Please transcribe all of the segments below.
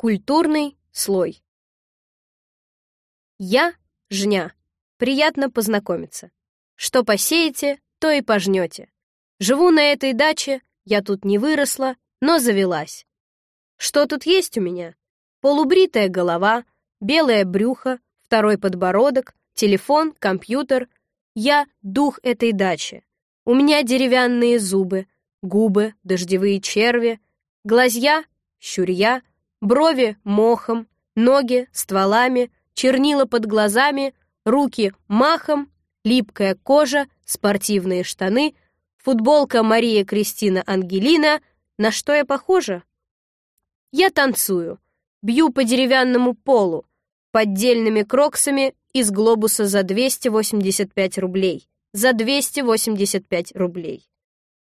Культурный слой. Я — жня. Приятно познакомиться. Что посеете, то и пожнете. Живу на этой даче, я тут не выросла, но завелась. Что тут есть у меня? Полубритая голова, белое брюхо, второй подбородок, телефон, компьютер. Я — дух этой дачи. У меня деревянные зубы, губы, дождевые черви, глазья, щурья, брови мохом, ноги стволами, чернила под глазами, руки махом, липкая кожа, спортивные штаны, футболка Мария Кристина Ангелина. На что я похожа? Я танцую, бью по деревянному полу, поддельными кроксами из глобуса за 285 рублей. За 285 рублей.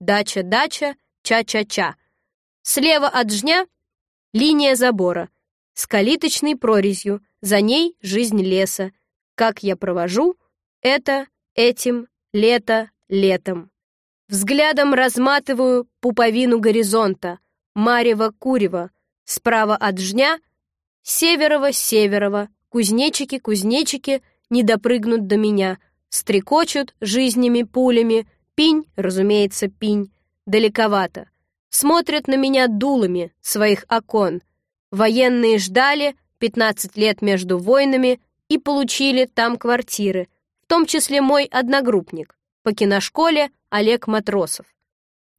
Дача-дача, ча-ча-ча. Слева от жня Линия забора. С калиточной прорезью. За ней жизнь леса. Как я провожу? Это, этим, лето, летом. Взглядом разматываю пуповину горизонта. Марево-курево. Справа от жня — северово-северово. Кузнечики-кузнечики не допрыгнут до меня. Стрекочут жизнями пулями. Пинь, разумеется, пинь. Далековато смотрят на меня дулами своих окон. Военные ждали 15 лет между войнами и получили там квартиры, в том числе мой одногруппник, по киношколе Олег Матросов.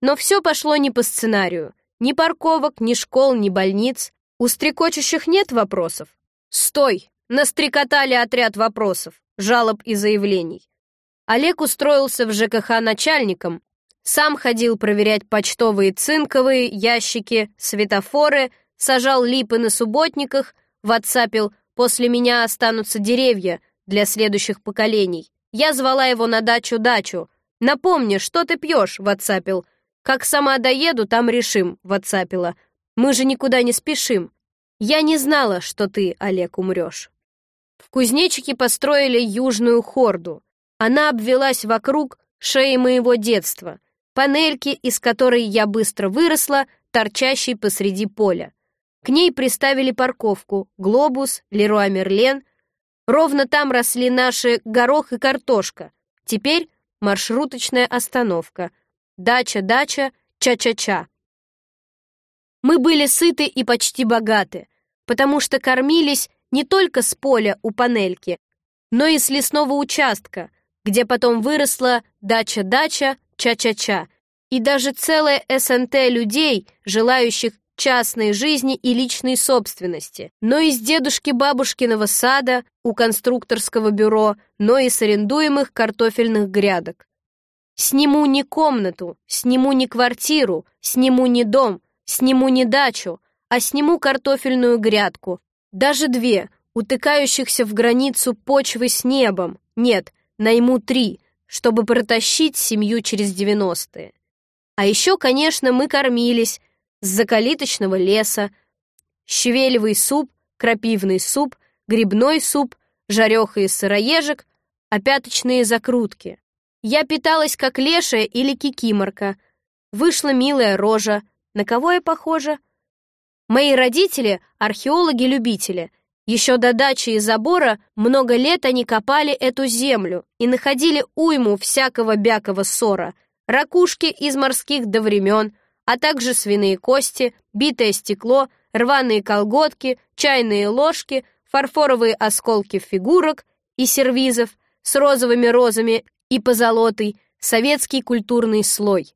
Но все пошло не по сценарию. Ни парковок, ни школ, ни больниц. У стрекочущих нет вопросов. Стой! Настрекотали отряд вопросов, жалоб и заявлений. Олег устроился в ЖКХ начальником, сам ходил проверять почтовые цинковые, ящики, светофоры, сажал липы на субботниках, ватсапил «После меня останутся деревья» для следующих поколений. Я звала его на дачу-дачу. «Напомни, что ты пьешь?» — ватсапил. «Как сама доеду, там решим», — ватсапила. «Мы же никуда не спешим. Я не знала, что ты, Олег, умрешь». В кузнечике построили южную хорду. Она обвелась вокруг шеи моего детства — панельки, из которой я быстро выросла, торчащей посреди поля. К ней приставили парковку, глобус, Леруа Мерлен. Ровно там росли наши горох и картошка. Теперь маршруточная остановка. Дача-дача, ча-ча-ча. Мы были сыты и почти богаты, потому что кормились не только с поля у панельки, но и с лесного участка, где потом выросла дача-дача, ча-ча-ча, и даже целое СНТ людей, желающих частной жизни и личной собственности, но из дедушки-бабушкиного сада, у конструкторского бюро, но и с арендуемых картофельных грядок. Сниму не комнату, сниму не квартиру, сниму не дом, сниму не дачу, а сниму картофельную грядку. Даже две, утыкающихся в границу почвы с небом. Нет, найму три, чтобы протащить семью через девяностые. А еще, конечно, мы кормились с закалиточного леса, щавелевый суп, крапивный суп, грибной суп, жареха из сыроежек, опяточные закрутки. Я питалась как лешая или кикиморка. Вышла милая рожа. На кого я похожа? Мои родители — археологи-любители — еще до дачи и забора много лет они копали эту землю и находили уйму всякого бякого ссора, ракушки из морских до времен, а также свиные кости, битое стекло, рваные колготки, чайные ложки, фарфоровые осколки фигурок и сервизов с розовыми розами и позолотой, советский культурный слой.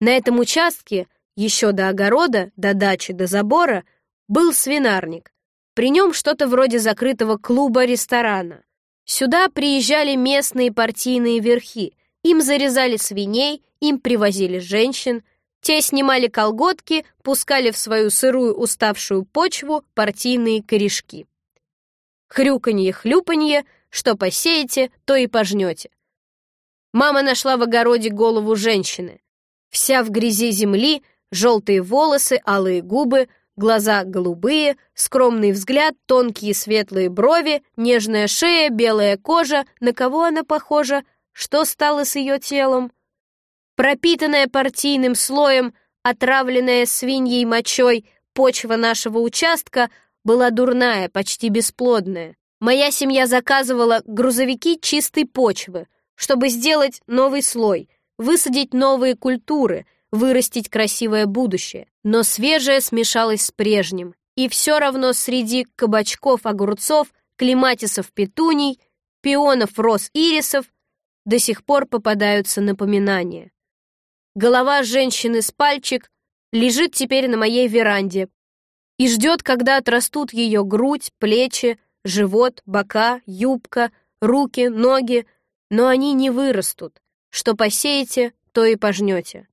На этом участке, еще до огорода, до дачи, до забора, был свинарник, при нем что-то вроде закрытого клуба-ресторана. Сюда приезжали местные партийные верхи. Им зарезали свиней, им привозили женщин. Те снимали колготки, пускали в свою сырую уставшую почву партийные корешки. Хрюканье-хлюпанье, что посеете, то и пожнете. Мама нашла в огороде голову женщины. Вся в грязи земли, желтые волосы, алые губы, Глаза голубые, скромный взгляд, тонкие светлые брови, нежная шея, белая кожа. На кого она похожа? Что стало с ее телом? Пропитанная партийным слоем, отравленная свиньей мочой, почва нашего участка была дурная, почти бесплодная. Моя семья заказывала грузовики чистой почвы, чтобы сделать новый слой, высадить новые культуры, вырастить красивое будущее. Но свежее смешалось с прежним, и все равно среди кабачков, огурцов, клематисов, петуний, пионов, роз, ирисов до сих пор попадаются напоминания. Голова женщины с пальчик лежит теперь на моей веранде и ждет, когда отрастут ее грудь, плечи, живот, бока, юбка, руки, ноги, но они не вырастут. Что посеете, то и пожнете.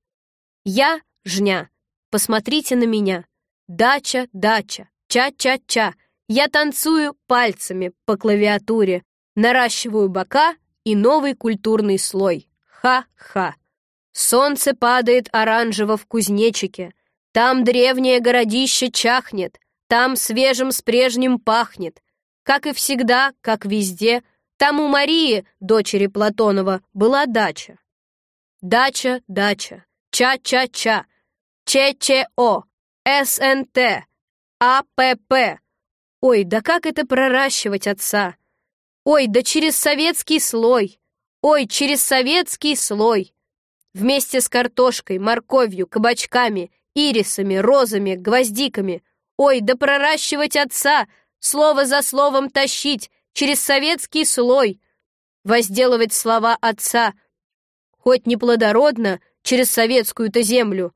Я — жня. Посмотрите на меня. Дача, дача, ча-ча-ча. Я танцую пальцами по клавиатуре, наращиваю бока и новый культурный слой. Ха-ха. Солнце падает оранжево в кузнечике. Там древнее городище чахнет, там свежим с прежним пахнет. Как и всегда, как везде, там у Марии, дочери Платонова, была дача. Дача, дача, ча-ча-ча, че-че-о, СНТ, АПП. Ой, да как это проращивать отца? Ой, да через советский слой. Ой, через советский слой. Вместе с картошкой, морковью, кабачками, ирисами, розами, гвоздиками. Ой, да проращивать отца, слово за словом тащить, через советский слой. Возделывать слова отца, хоть неплодородно, через советскую-то землю.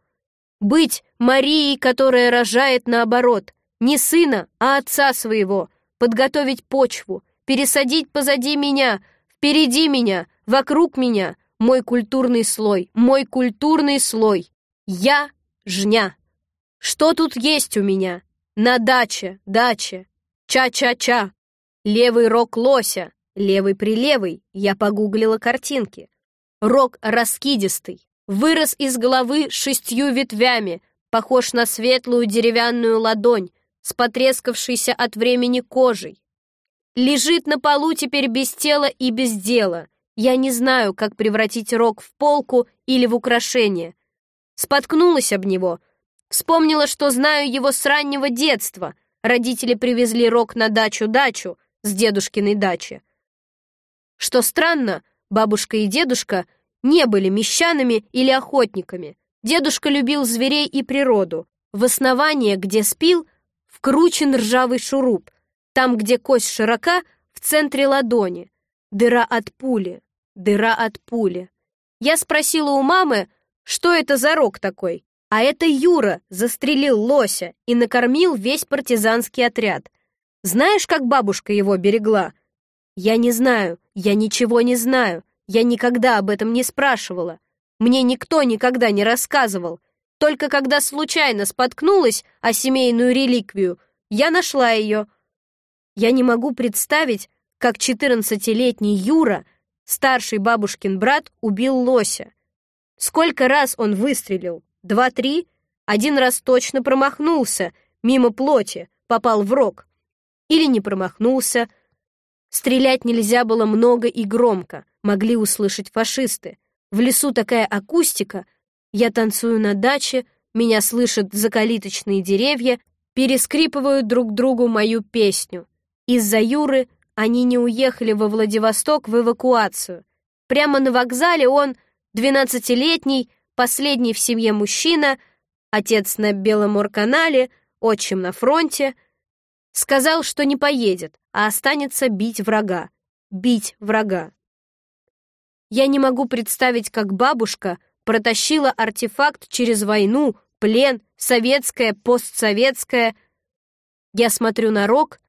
Быть Марией, которая рожает наоборот, не сына, а отца своего, подготовить почву, пересадить позади меня, впереди меня, вокруг меня, мой культурный слой, мой культурный слой. Я жня. Что тут есть у меня? На даче, даче. Ча-ча-ча. Левый рог лося, левый-прилевый. Я погуглила картинки. Рог раскидистый. Вырос из головы шестью ветвями, похож на светлую деревянную ладонь, с потрескавшейся от времени кожей. Лежит на полу теперь без тела и без дела. Я не знаю, как превратить рог в полку или в украшение. Споткнулась об него. Вспомнила, что знаю его с раннего детства. Родители привезли рог на дачу-дачу с дедушкиной дачи. Что странно, бабушка и дедушка не были мещанами или охотниками. Дедушка любил зверей и природу. В основание, где спил, вкручен ржавый шуруп. Там, где кость широка, в центре ладони. Дыра от пули, дыра от пули. Я спросила у мамы, что это за рог такой? А это Юра застрелил лося и накормил весь партизанский отряд. Знаешь, как бабушка его берегла? Я не знаю, я ничего не знаю. Я никогда об этом не спрашивала. Мне никто никогда не рассказывал. Только когда случайно споткнулась о семейную реликвию, я нашла ее. Я не могу представить, как 14-летний Юра, старший бабушкин брат, убил лося. Сколько раз он выстрелил? Два-три? Один раз точно промахнулся, мимо плоти, попал в рог. Или не промахнулся. Стрелять нельзя было много и громко, могли услышать фашисты. В лесу такая акустика. Я танцую на даче, меня слышат закалиточные деревья, перескрипывают друг другу мою песню. Из-за Юры они не уехали во Владивосток в эвакуацию. Прямо на вокзале он Двенадцатилетний, последний в семье мужчина, отец на Беломорканале, отчим на фронте, сказал, что не поедет, а останется бить врага. Бить врага. Я не могу представить, как бабушка протащила артефакт через войну, плен, советское, постсоветское. Я смотрю на рог,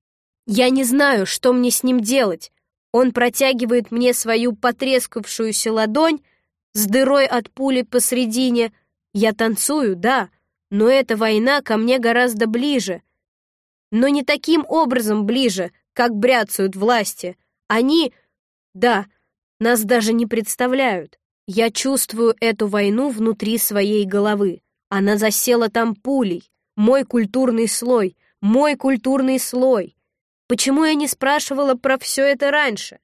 я не знаю, что мне с ним делать. Он протягивает мне свою потрескавшуюся ладонь, с дырой от пули посредине. Я танцую, да, но эта война ко мне гораздо ближе. Но не таким образом ближе, как бряцают власти. Они, да, нас даже не представляют. Я чувствую эту войну внутри своей головы. Она засела там пулей. Мой культурный слой, мой культурный слой. Почему я не спрашивала про все это раньше?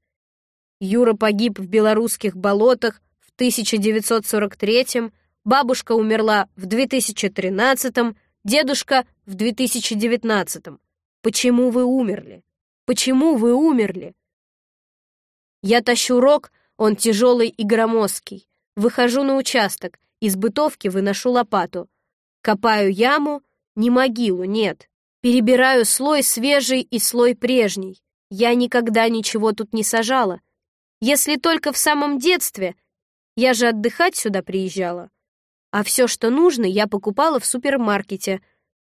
Юра погиб в белорусских болотах 1943, бабушка умерла в 2013, дедушка в 2019. Почему вы умерли? Почему вы умерли? Я тащу рог, он тяжелый и громоздкий. Выхожу на участок, из бытовки выношу лопату. Копаю яму, не могилу, нет. Перебираю слой свежий и слой прежний. Я никогда ничего тут не сажала. Если только в самом детстве. Я же отдыхать сюда приезжала. А все, что нужно, я покупала в супермаркете.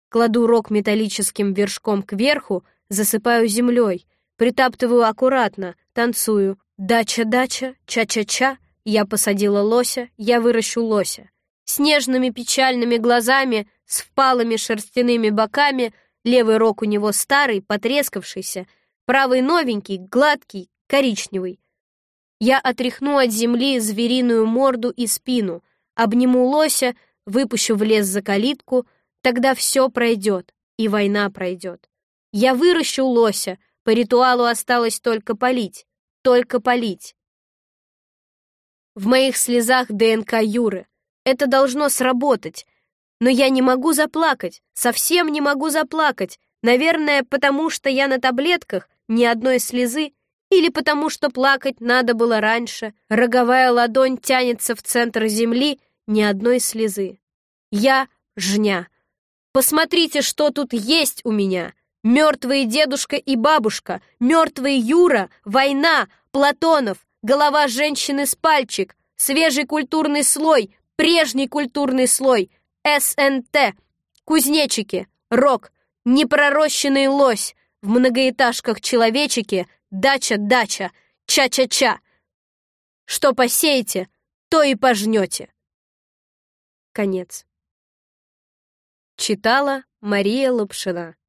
Кладу рог металлическим вершком кверху, засыпаю землей, притаптываю аккуратно, танцую. Дача-дача, ча-ча-ча. Я посадила лося, я выращу лося. С нежными печальными глазами, с впалыми шерстяными боками, левый рог у него старый, потрескавшийся, правый новенький, гладкий, коричневый. Я отряхну от земли звериную морду и спину, обниму лося, выпущу в лес за калитку, тогда все пройдет, и война пройдет. Я выращу лося, по ритуалу осталось только полить, только полить. В моих слезах ДНК Юры. Это должно сработать. Но я не могу заплакать, совсем не могу заплакать. Наверное, потому что я на таблетках, ни одной слезы, или потому что плакать надо было раньше, роговая ладонь тянется в центр земли, ни одной слезы. Я жня. Посмотрите, что тут есть у меня. Мертвые дедушка и бабушка, мертвый Юра, война, Платонов, голова женщины с пальчик, свежий культурный слой, прежний культурный слой, СНТ, кузнечики, рок, непророщенный лось, в многоэтажках человечики, дача-дача, ча-ча-ча. Что посеете, то и пожнете. Конец. Читала Мария Лапшина.